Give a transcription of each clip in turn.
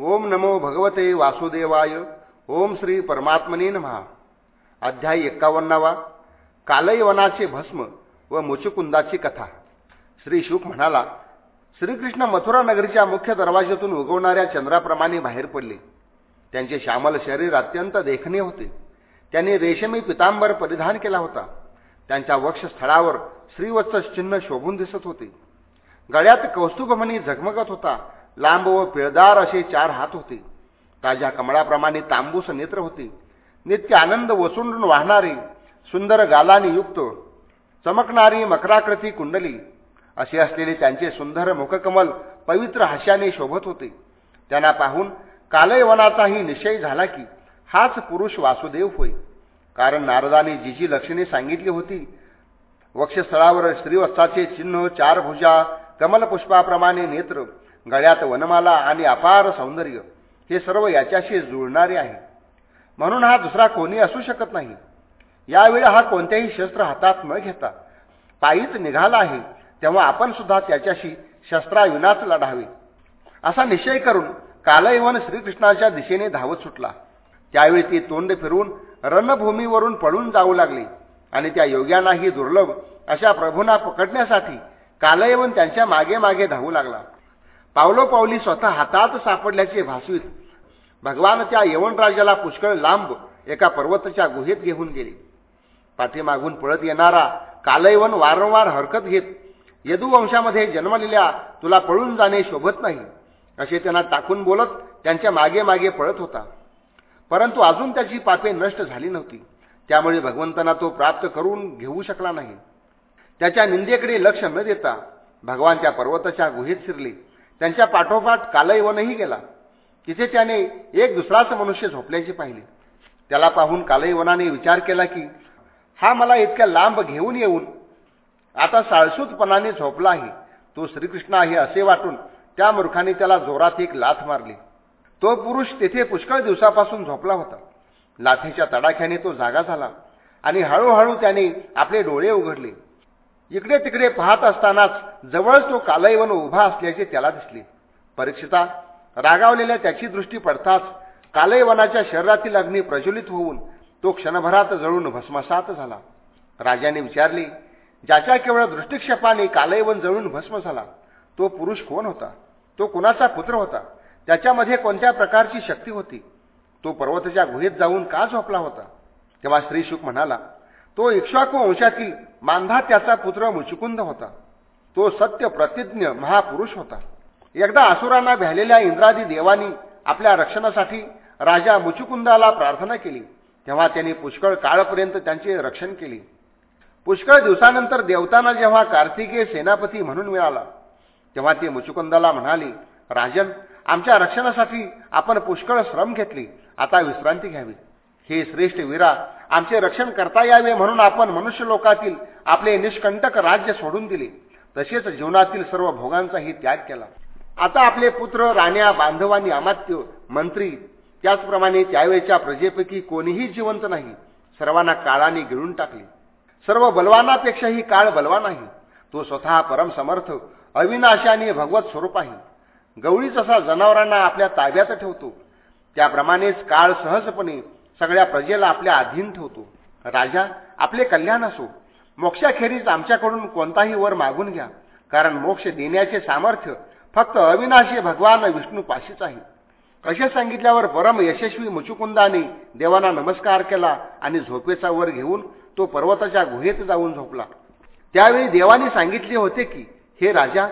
ओम नमो भगवते वासुदेवाय. ओम श्री परमात्मने महा अध्याय एक्कावन्नावा. कालयवनाचे भस्म व मुचुकुंदाची कथा. श्री शुक म्हणाला श्रीकृष्ण मथुरा नगरीच्या मुख्य दरवाज्यातून उगवणाऱ्या चंद्राप्रमाणे बाहेर पडले. त्यांचे श्यामल शरीर अत्यंत देखणे होते. त्यांनी रेशमी पितांबर परिधान केला होता. त्यांच्या वक्षस्थळावर श्रीवत्स चिन्ह शोभून दिसत होते. गळ्यात कौस्तुभमणी झगमगत होता. लांब व पिळदार असे चार हात होते. ताज्या कमळाप्रमाणे तांबूस नेत्र होते. नित्य आनंद वसुंडून वाहणारी सुंदर गालानी युक्त चमकणारी मकराकृती कुंडली. असे असलेले त्यांचे सुंदर मुखकमल पवित्र हास्याने शोभत होते. त्यांना पाहून कालयवनाचाही निश्चय झाला की हाच पुरुष वासुदेव होय. कारण नारदाने जी जी लक्षणे सांगितली होती वक्षस्थळावर श्रीवत्साचे चिन्ह चार भुजा कमलपुष्पाप्रमाणे नेत्र गळ्यात वनमाला आणि अपार सौंदर्य हे सर्व याच्याशी जुळणारे आहे. म्हणून हा दुसरा कोणी असू शकत नाही. यावेळी हा कोणत्याही शस्त्र हातात न घेता पायीच निघाला आहे तेव्हा आपण सुद्धा त्याच्याशी शस्त्राविनाच लढावे. असा निश्चय करून कालयवन श्रीकृष्णाच्या दिशेने धावत सुटला. त्यावेळी ती तोंड फिरून रणभूमीवरून पळून जाऊ लागली आणि त्या योग्यांनाही दुर्लभ अशा प्रभूंना पकडण्यासाठी कालयवन त्यांच्या मागे मागे धावू लागला. पावलोपावली स्वतः हातात सापडल्याचे भासवीत. भगवान त्या यवनराजाला पुष्कळ लांब एका पर्वताच्या गुहेत घेऊन गेले. पाठीमागून पळत येणारा कालयवन वारंवार हरकत घेत यदुवंशामध्ये जन्मलेल्या तुला पळून जाणे शोभत नाही असे त्यांना टाकून बोलत त्यांच्या मागे मागे पळत होता. परंतु अजून त्याची पापे नष्ट झाली नव्हती. त्यामुळे भगवंतांना तो प्राप्त करून घेऊ शकला नाही. त्याच्या निंदेकडे लक्ष न देता भगवान त्या पर्वताच्या गुहेत शिरले. त्यांच्या पाठोपाठ कालयवनही गेला. तिथे त्याने एक दुसराच मनुष्य झोपल्याचे पाहिले. त्याला पाहून कालयवनाने विचार केला की हा मला इतक्या लांब घेऊन येऊन आता साळसूतपणाने झोपला आहे. तो श्रीकृष्ण आहे असे वाटून त्या मूर्खाने त्याला जोरात एक लाथ मारली. तो पुरुष तेथे पुष्कळ दिवसापासून झोपला होता. लाथीच्या तडाख्याने तो जागा झाला आणि हळूहळू त्याने आपले डोळे उघडले. इकडे तिकडे पाहत असतानाच जवळच तो कालयवन उभा असल्याचे त्याला दिसले. परीक्षिता रागावलेल्या त्याची दृष्टी पडताच कालयवनाच्या शरीरातील अग्नी प्रज्वलित होऊन तो क्षणभरात जळून भस्मसात झाला. राजाने विचारले ज्याच्या केवळ दृष्टिक्षेपाने कालयवन जळून भस्म झाला तो पुरुष कोण होता? तो कुणाचा पुत्र होता? त्याच्यामध्ये कोणत्या प्रकारची शक्ती होती? तो पर्वताच्या गुहेत जाऊन का झोपला होता? तेव्हा श्री शुक म्हणाला तो इक्ष्वाकू वंशातील मांधा त्याचा पुत्र मुचुकुंद होता. तो सत्य प्रतिज्ञ महापुरुष होता. एकदा असुरांना भ्यालेल्या इंद्रादी देवानी आपल्या रक्षणासाठी राजा मुचुकुंदाला प्रार्थना केली. तेव्हा त्यांनी पुष्कळ काळपर्यंत त्यांचे रक्षण केले. पुष्कळ दिवसानंतर देवतांना जेव्हा कार्तिकेय सेनापती म्हणून मिळाला तेव्हा ते मुचुकुंदाला म्हणाले राजन आमच्या रक्षणासाठी आपण पुष्कळ श्रम घेतले. आता विश्रांती घ्यावी. हे श्रेष्ठ वीरा आमचे रक्षण करता यावे म्हणून आपण मनुष्य लोकातील आपले निष्कंटक राज्य सोडून दिले. तसेच जीवनातील सर्व भोगांचाही त्याग केला. आता आपले पुत्र राण्या बांधवांनी अमात्य मंत्री त्याचप्रमाणे त्यावेळेच्या प्रजेपैकी कोणीही जिवंत नाही. सर्वांना काळाने गिळून टाकले. सर्व बलवानापेक्षाही काळ बलवान आहे. तो स्वतः परमसमर्थ अविनाशी आणि भगवत स्वरूप आहे. गवळी जसा जनावरांना आपल्या ताब्यात ठेवतो त्याप्रमाणेच काळ सहजपणे सगळ्या प्रजेला आपल्या अधीन ठेवतो. राजा आपले कल्याण असो. मोक्षाखेरीज आमच्याकडून कोणताही वर मागून घ्या. कारण मोक्ष देण्याचे सामर्थ्य फक्त अविनाशी भगवान विष्णू पाशीच आहे. असे सांगितल्यावर परम यशस्वी मुचुकुंदाने देवांना नमस्कार केला आणि झोपेचा वर घेऊन तो पर्वताच्या गुहेत जाऊन झोपला. त्यावेळी देवानी सांगितले होते की हे राजा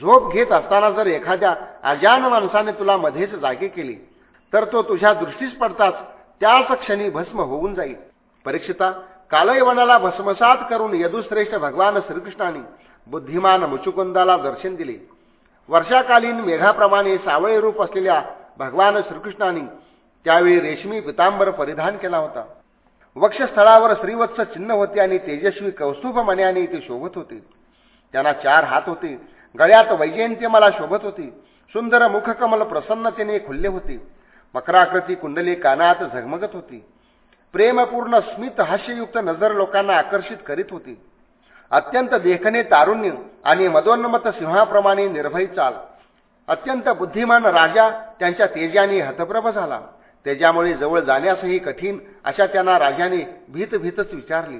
झोप घेत असताना जर एखाद्या अजान माणसाने तुला मध्येच जागे केली तर तो तुझ्या दृष्टीस पडताच त्याच क्षणी भस्म होऊन जाईल. परीक्षिता कालयवनाला भस्मसात करून यदुश्रेष्ठ भगवान श्रीकृष्णाने बुद्धिमान मुचुकुंदाला दर्शन दिले. वर्षाकालीन मेघाप्रमाणे सावळे रूप असलेल्या भगवान श्रीकृष्णाने त्यावेळी रेशमी पितांबर परिधान केला होता. वक्षस्थळावर श्रीवत्स चिन्ह होते आणि तेजस्वी कौस्तुभ मण्याने ते शोभत होते. त्यांना चार हात होते. गळ्यात वैजयंती मला शोभत होती. सुंदर मुखकमल प्रसन्नतेने खुल्ले होते. मकराकृती कुंडली कानात झगमगत होती. प्रेमपूर्ण स्मित हास्ययुक्त नजर लोकांना आकर्षित करीत होती. अत्यंत देखणे तारुण्य आणि मदोन्मत सिंहाप्रमाणे निर्भय चाल. अत्यंत बुद्धिमान राजा त्यांच्या तेजाने हतप्रभ झाला. तेजामुळे जवळ जाण्यासही कठीण अशा त्यांना राजाने भीतभीतच विचारली.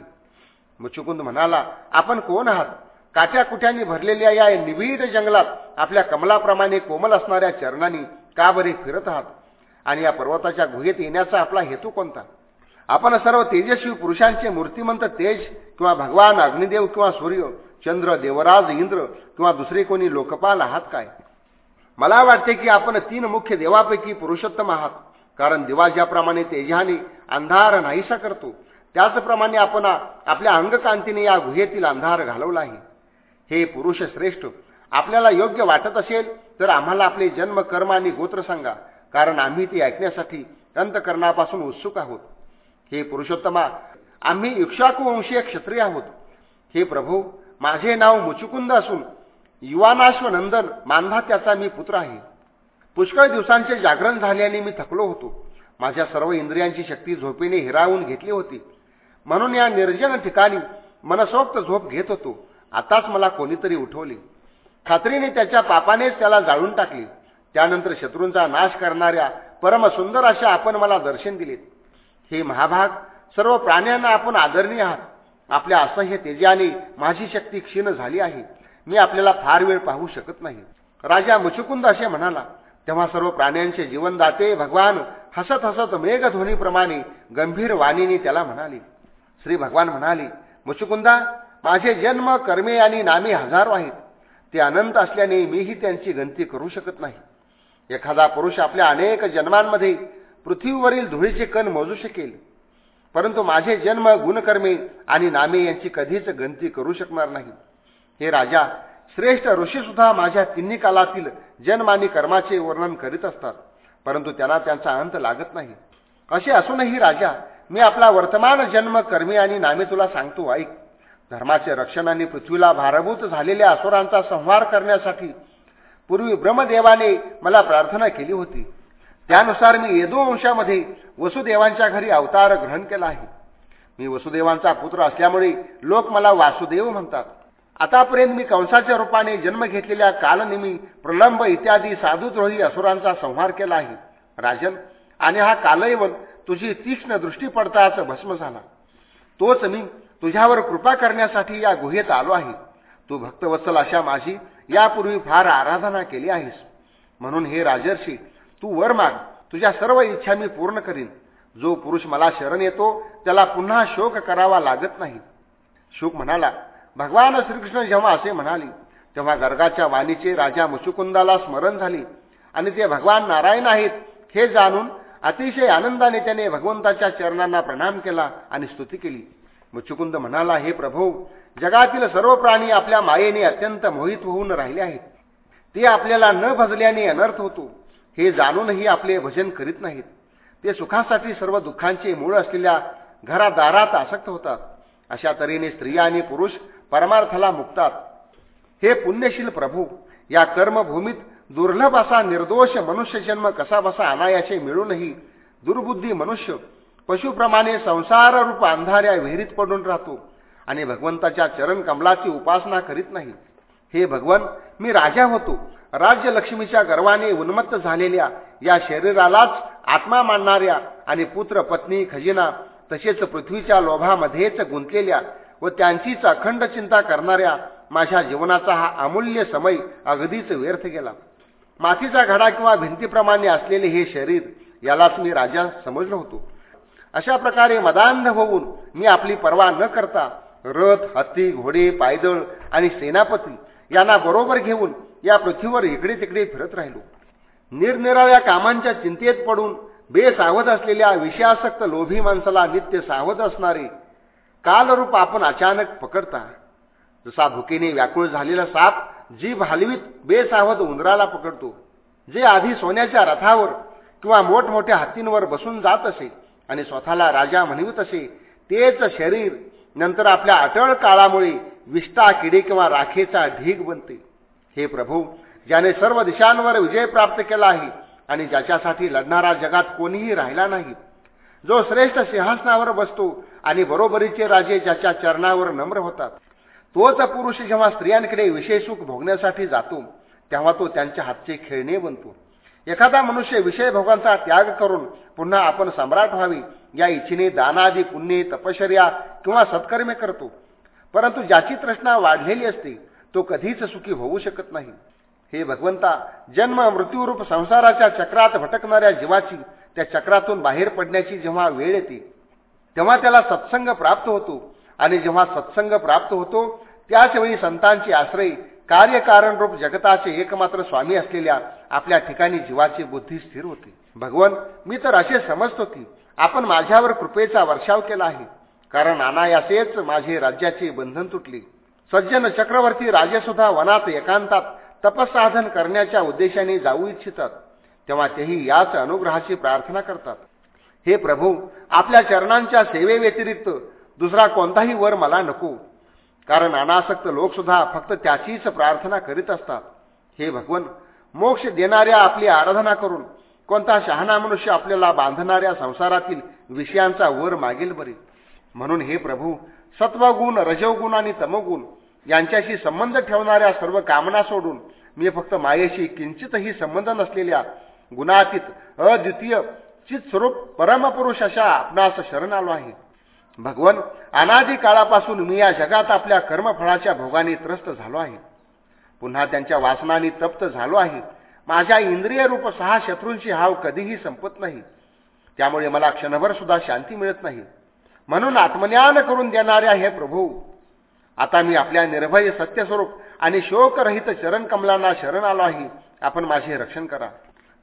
मुचुकुंद म्हणाला आपण कोण आहात? काट्याकुट्यांनी भरलेल्या या निविड जंगलात आपल्या कमलाप्रमाणे कोमल असणाऱ्या चरणांनी का बरे फिरत आहात? आणि या पर्वताच्या गुहेत येण्याचा आपला हेतू कोणता? आपण सर्व तेजस्वी पुरुषांचे मूर्तिमंत तेज किंवा भगवान अग्निदेव किंवा सूर्य चंद्र देवराज इंद्र किंवा दुसरे कोणी लोकपाल आहात काय? मला वाटते की आपण तीन मुख्य देवापैकी पुरुषोत्तम आहात. कारण दिवा ज्याप्रमाणे तेजाने अंधार नाहीसा करतो त्याचप्रमाणे आपण आपल्या अंगकांतीने या गुहेतील अंधार घालवला आहे हे पुरुष श्रेष्ठ आपल्याला योग्य वाटत असेल तर आम्हाला आपले जन्म कर्म आणि गोत्र सांगा. कारण आम्ही ती ऐकण्यासाठी अंतकरणापासून उत्सुक आहोत. हे पुरुषोत्तमा आम्ही इक्षाकुवंशीय क्षत्रिय आहोत. हे प्रभू माझे नाव मुचुकुंद असून युवानाश्व नंदन मानधा त्याचा मी पुत्र आहे. पुष्कळ दिवसांचे जागरण झाल्याने मी थकलो होतो. माझ्या सर्व इंद्रियांची शक्ती झोपेने हिरावून घेतली होती. म्हणून या निर्जन ठिकाणी मनसोक्त झोप घेत होतो. आताच मला कोणीतरी उठवले. खात्रीने त्याच्या पापानेच त्याला जाळून टाकली. त्यानंतर शत्रूंचा नाश करणाऱ्या परमसुंदर अशा आपण मला दर्शन दिले हे महाभाग सर्व प्राण्यांना आपण आदरणीय आहात. आपल्या असह्य तेजाने माझी शक्ती क्षीण झाली आहे. मी आपल्याला फार वेळ पाहू शकत नाही. राजा मुचुकुंद असे म्हणाला तेव्हा सर्व प्राण्यांचे जीवनदाते भगवान हसत हसत मेघध्वनीप्रमाणे गंभीर वाणीने त्याला म्हणाले. श्री भगवान म्हणाले मुचुकुंदा माझे जन्म कर्मे आणि नामे हजारो आहेत. ते अनंत असल्याने मीही त्यांची गंती करू शकत नाही. एखादा पुरुष आपल्या अनेक जन्मांमध्ये पृथ्वीवरील धुळीचे कण मोजू शकेल. परंतु माझे जन्म गुणकर्मे आणि नामे यांची कधीच गणती करू शकणार नाही. हे राजा श्रेष्ठ ऋषी सुद्धा माझ्या तिन्ही कालातील जन्म आणि कर्माचे वर्णन करीत असतात. परंतु त्यांना त्यांचा अंत लागत नाही. असे असूनही राजा मी आपला वर्तमान जन्म कर्मी आणि नामे तुला सांगतो ऐक. धर्माचे रक्षण आणि पृथ्वीला भारभूत झालेल्या असुरांचा संहार करण्यासाठी पूर्वी ब्रह्मदेवाने मला प्रार्थना केली होती. त्यानुसार मी येदोवंशामध्ये वसुदेवांच्या घरी अवतार ग्रहण केला आहे. मी वसुदेवांचा पुत्र असल्यामुळे लोक मला वासुदेव म्हणतात. आतापर्यंत मी कंसाच्या रूपाने जन्म घेतलेल्या कालनिमी प्रलंब इत्यादी साधुद्रोही असुरांचा संहार केला आहे. राजन आणि हा कालयवन तुझी तीक्ष्ण दृष्टी पडताच भस्म झाला. तोच मी तुझ्यावर कृपा करण्यासाठी या गुहेत आलो आहे. तू भक्तवत्सल अशा माझी यापूर्वी फार आराधना केली आहेस. म्हणून हे राजर्षी तू वर माग. तुझ्या सर्व इच्छा मी पूर्ण करीन. जो पुरुष मला शरण येतो त्याला पुन्हा शोक करावा लागत नाही. शोक म्हणाला भगवान श्रीकृष्ण जेव्हा असे म्हणाले तेव्हा गर्गाच्या वाणीचे राजा मुचुकुंदाला स्मरण झाले. आणि ते भगवान नारायण आहेत हे जाणून अतिशय आनंदाने त्याने भगवंताच्या चरणांना प्रणाम केला आणि स्तुती केली. मुचुकुंद म्हणाला हे प्रभू जगातील सर्व प्राणी आपल्या मायेने अत्यंत मोहित होऊन राहिले आहेत. ते आपल्याला न भजल्याने अनर्थ होतो. हे जाणूनही आपले भजन करीत नाहीत. ते सुखासाठी सर्व दुःखांचे मूळ असलेल्या घरादारात आसक्त होतात. अशा तऱ्हेने स्त्रिया आणि पुरुष परमार्थाला मुक्तात. हे पुण्यशील प्रभू या कर्मभूमीत दुर्लभ असा निर्दोष मनुष्य जन्म कसा बसा अनायाचे मिळूनही दुर्बुद्धी मनुष्य पशुप्रमाणे संसाररूप अंधाऱ्या विहिरीत पडून राहतो. आणि भगवंताच्या चरण कमलाची उपासना करीत नाही. हे भगवन मी राजा होतो. राज्यलक्ष्मीच्या गर्वाने उन्मत्त झालेल्या या शरीरालाच आत्मा मानणाऱ्या आणि पुत्र पत्नी खजिना तसेच पृथ्वीच्या लोभामध्येच गुंतलेल्या व त्यांचीच अखंड चिंता करणाऱ्या माझ्या जीवनाचा हा अमूल्य समय अगदीच व्यर्थ गेला. मातीचा घडा किंवा भिंतीप्रमाणे असलेले हे शरीर यालाच मी राजा समजलो होतो. अशा प्रकारे मदांध होऊन मी आपली पर्वा न करता रथ हत्ती घोडे पायदळ आणि सेनापती यांना बरोबर घेऊन या पृथ्वीवर इकडे तिकडे फिरत राहिलो. निरनिराळ्या कामांच्या चिंतेत पडून बेसावध असलेल्या विषयासक्त लोभी माणसाला नित्य सावध असणारे कालरूप आपण अचानक पकडता. जसा भुकेने व्याकुळ झालेला साप जीभ हलवीत बेसावध उंदराला पकडतो जे आधी सोन्याच्या रथावर किंवा मोठमोठ्या हत्तींवर बसून जात असे आणि स्वतःला राजा म्हणवित असे तेच शरीर नंतर आपल्या अटळ काळामुळे विष्टा किडे किंवा राखेचा ढीग बनते. हे प्रभू ज्याने सर्व दिशांवर विजय प्राप्त केला आहे आणि ज्याच्यासाठी लढणारा जगात कोणीही राहिला नाही. जो श्रेष्ठ सिंहासनावर बसतो आणि बरोबरीचे राजे ज्याच्या चरणावर नम्र होतात तोच पुरुष जेव्हा स्त्रियांकडे विशेष सुख भोगण्यासाठी जातो तेव्हा तो त्यांच्या हातचे खेळणे बनतो. एखादा मनुष्य विषय भोगांचा त्याग करून पुन्हा आपण सम्राट व्हावी या इच्छेने दानादी पुण्य तपश्चर्या किंवा सत्कर्मे करतो. परंतु ज्याची तृष्णा वाढलेली असते तो कधीच सुखी होऊ शकत नाही. हे भगवंता जन्म मृत्यूरूप संसाराच्या चक्रात भटकणाऱ्या जीवाची त्या चक्रातून बाहेर पडण्याची जेव्हा वेळ येते तेव्हा त्याला सत्संग प्राप्त होतो. आणि जेव्हा सत्संग प्राप्त होतो त्याच वेळी संतांची आश्रय कार्यकारण रूप जगताचे एकमात्र स्वामी असलेल्या आपल्या ठिकाणी जीवाची बुद्धी स्थिर होते. भगवन मी तर असे समजतो की आपण माझ्यावर कृपेचा वर्षाव केला आहे. कारण अनायासेच माझे राज्याचे बंधन तुटले. सज्जन चक्रवर्ती राजेसुद्धा वनात एकांतात तपसाधन करण्याच्या उद्देशाने जाऊ इच्छितात. तेव्हा तेही याच अनुग्रहाची प्रार्थना करतात. हे प्रभू आपल्या चरणांच्या सेवेव्यतिरिक्त दुसरा कोणताही वर मला नको. कारण अनासक्त लोकसुद्धा फक्त त्याचीच प्रार्थना करीत असतात. हे भगवन मोक्ष देणाऱ्या आपली आराधना करून कोणता शहाणा मनुष्य आपल्याला बांधणाऱ्या संसारातील विषयांचा वर मागेल बरे. म्हणून हे प्रभू सत्वगुण रजोगुण आणि तमोगुण यांच्याशी संबंध ठेवणाऱ्या सर्व कामना सोडून मी फक्त मायेशी किंचितही संबंध नसलेल्या गुणातीत अद्वितीय चित स्वरूप परमपुरुष अशा आपणास शरण आलो आहे. भगवन अनादी काळापासून मी या जगात आपल्या कर्मफळाच्या भोगाने त्रस्त झालो आहे. पुन्हा त्यांच्या वासनाने तप्त झालो आहे. माझ्या इंद्रिय रूप सहा शत्रूंची हाव कधीही संपत नाही. त्यामुळे मला क्षणभर सुद्धा शांती मिळत नाही. म्हणून आत्मज्ञान करून देणाऱ्या हे प्रभू आता मी आपल्या निर्भय सत्यस्वरूप आणि शोकरहित चरण कमलांना शरण आलो आहे. आपण माझे रक्षण करा.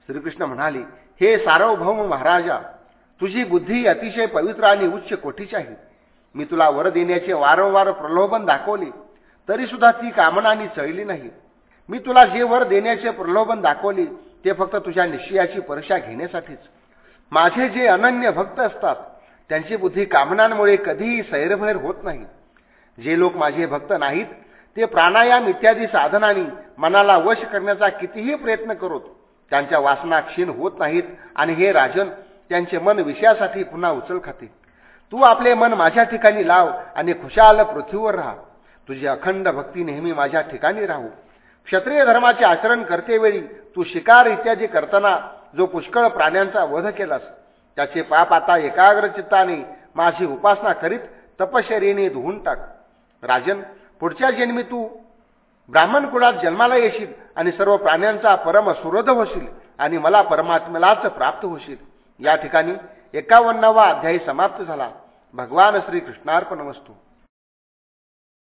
श्रीकृष्ण म्हणाले हे सार्वभौम महाराजा तुझी बुद्धी अतिशय पवित्र आणि उच्च कोटीची आहे. मी तुला वर देण्याचे वारंवार प्रलोभन दाखवले तरी सुद्धा ती कामनानी चळली नाही. मी तुला जे वर देण्याचे प्रलोभन दाखवले ते फक्त तुझ्या निश्चयाची परीक्षा घेण्यासाठीच. माझे जे अनन्य भक्त असतात त्यांची बुद्धी कामनांमुळे कधीही सैरभैर होत नाही. जे लोक माझे भक्त नाहीत ते प्राणायाम इत्यादी साधनांनी मनाला वश करण्याचा कितीही प्रयत्न करोत त्यांच्या वासना क्षीण होत नाहीत आणि हे राजन त्यांचे मन विषयासाठी पुन्हा उचल खाते. तू आपले मन माझ्या ठिकाणी लाव आणि खुशाल पृथ्वीवर राहा. तुझी अखंड भक्ती नेहमी माझ्या ठिकाणी राहू. क्षत्रिय धर्माचे आचरण करतेवेळी तू शिकार इत्यादी करताना जो पुष्कळ प्राण्यांचा वध केलास त्याचे पाप आता एकाग्र चित्ताने माझी उपासना करीत तपश्चर्येने धुवून टाक. राजन पुढच्या जन्मी तू ब्राह्मण कुळात जन्माला येशील आणि सर्व प्राण्यांचा परम सुरध होशील आणि मला परमात्म्यालाच प्राप्त होशील. या ठिकाणी एकावन्नावा अध्यायी समाप्त झाला. भगवान श्रीकृष्णार्पण वस्तू